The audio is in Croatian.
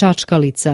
Čačkalica.